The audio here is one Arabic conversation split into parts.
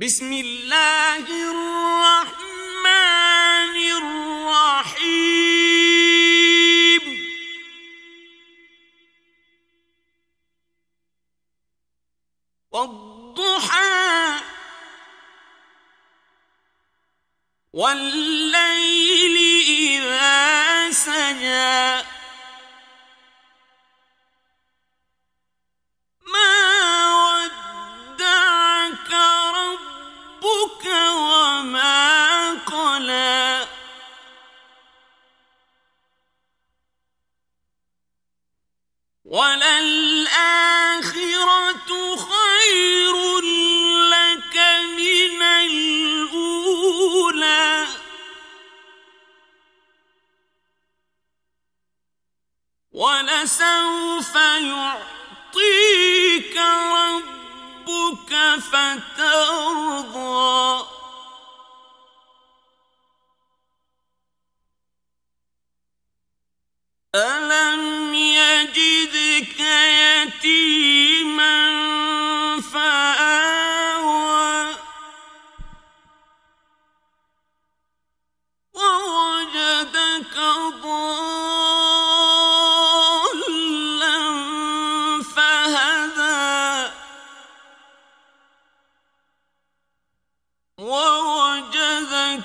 بسم اللہ الرحمن الرحیم والضحى والليل إذا سجى. وَلَلْآخِرَةُ خَيْرٌ لَكَ مِنَ الْأُولَى. وَلَسَوْفَ يُعْطِيكَ رَبُّكَ فَتَرْضَى. أَلَا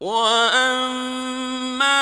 وَأَمَّا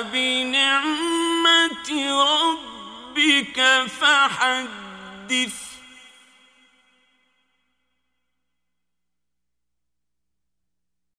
بِنِعْمَةِ رَبِّكَ فَحَدِّثْ